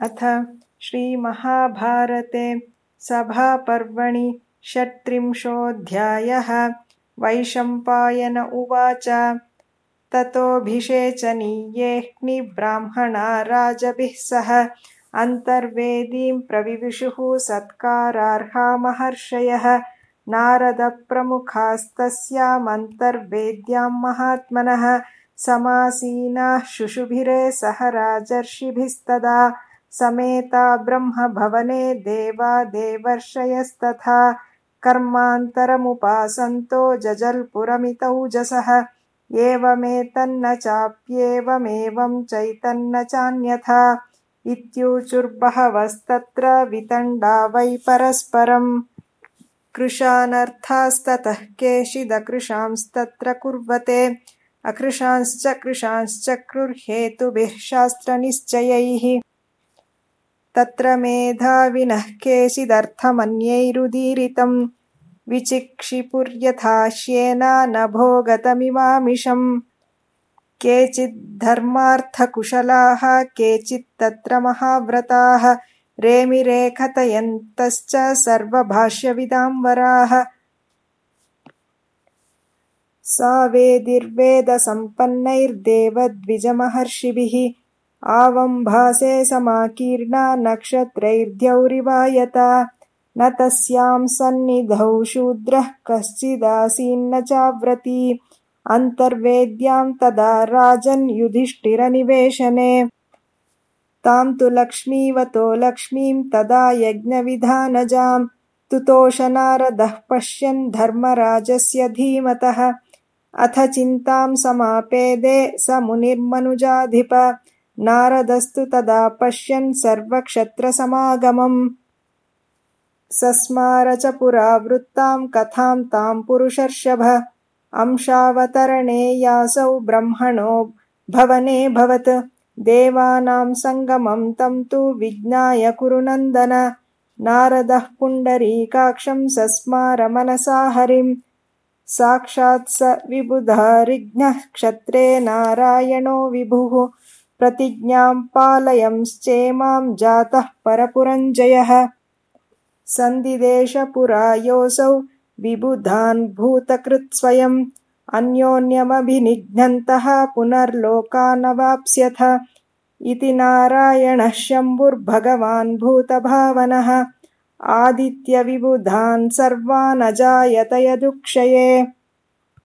अथ श्रीमहाभारते सभापर्वणि षट्त्रिंशोऽध्यायः। वैशम्पायन उवाच ततोऽभिषेचनीयेऽह्निब्राह्मणा राजभिः सह अन्तर्वेदीं प्रविदुषुः सत्कारार्हा महर्षयः। नारदप्रमुखास्तस्यामन्तर्वेद्यां महात्मनः समासीनाः शुशुभिरे सह राजर्षिभिस्तदा समेता ब्रह्मभवने देवा देवर्षयस्तथा कर्मान्तरमुपासन्तो जजल्पुरमितौजसः एवमेतन्न चाप्येवमेवं चैतन्न चान्यथा। इत्यूचुर्बहवस्तत्र वितण्डा वै परस्परम्। कृशानर्थास्ततः केशिदकृशांस्तत्र कुर्वते। अकृशांश्च कृशांश्चक्रुर्हेतुभिः शास्त्रनिश्चयैः तत्र मेधाविनः केचिदर्थमन्यैरुदीरितम् विचिक्षिपुर्यथाश्येनानभोगतमिमामिषम् केचिद्धर्मार्थकुशलाः केचित्तत्र महाव्रताः रेमिरेखतयन्तश्च सर्वभाष्यविदाम्बराः। सावेदिर्वेदसम्पन्नैर्देवद्विजमहर्षिभिः आवम्भासे समाकीर्णा नक्षत्रैर्द्यौरिवायता। न तस्यां सन्निधौ शूद्रः कश्चिदासीन्न चाव्रती अन्तर्वेद्यां तदा राजन् युधिष्ठिरनिवेशने। तां तु लक्ष्मीवतो लक्ष्मीं तदा यज्ञविधानजां। तुतोष नारदः पश्यन् धर्मराजस्य धीमतः। अथ चिन्तां समापेदे स मुनिर्मनुजाधिप नारदस्तु तदा पश्यन् सर्वक्षत्रसमागमम्। सस्मार च पुरा वृत्तां कथां तां पुरुषर्षभ। अंशावतरणे यासौ ब्रह्मणो भवनेऽभवत् देवानां सङ्गमं तं तु विज्ञाय कुरुनन्दन नारदः पुण्डरीकाक्षं सस्मार मनसा हरिम्। साक्षात् स विबुधारिघ्नः क्षत्रे नारायणो विभुः प्रतिज्ञां पालयंश्चेमां जातः परपुरञ्जयः सन्दिदेशपुरा योऽसौ विबुधान्भूतकृत्स्वयम् अन्योन्यमभिनिघ्नन्तः पुनर्लोकानवाप्स्यथ। इति नारायणः शम्भुर्भगवान् भूतभावनः। आदित्यविबुधान् सर्वानजायत यदुक्षये